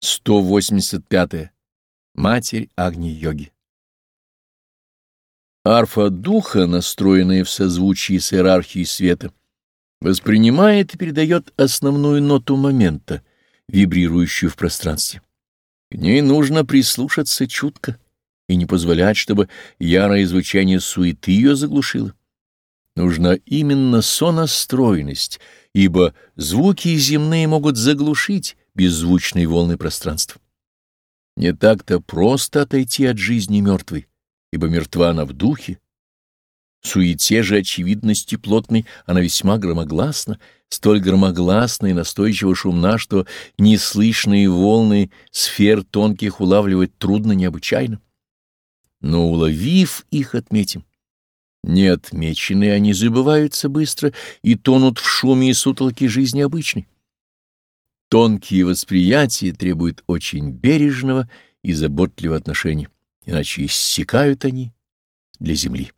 185. -е. Матерь Агни-йоги Арфа духа, настроенная в созвучии с иерархией света, воспринимает и передает основную ноту момента, вибрирующую в пространстве. К ней нужно прислушаться чутко и не позволять, чтобы ярое звучание суеты ее заглушило. Нужна именно сонастроенность, ибо звуки земные могут заглушить беззвучные волны пространства. Не так-то просто отойти от жизни мертвой, ибо мертва она в духе. суете же очевидности плотной она весьма громогласна, столь громогласна и настойчиво шумна, что неслышные волны сфер тонких улавливать трудно необычайно. Но уловив их, отметим. Неотмеченные они забываются быстро и тонут в шуме и сутолке жизни обычной. Тонкие восприятия требуют очень бережного и заботливого отношения, иначе иссякают они для Земли.